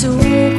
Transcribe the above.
soon.